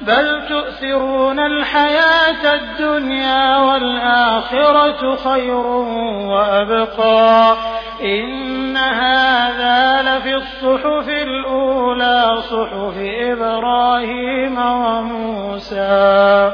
بل تؤثرون الحياة الدنيا والآخرة خير وأبقى. إن هذا لفي الصحف الأولى صحف إبراهيم وموسى.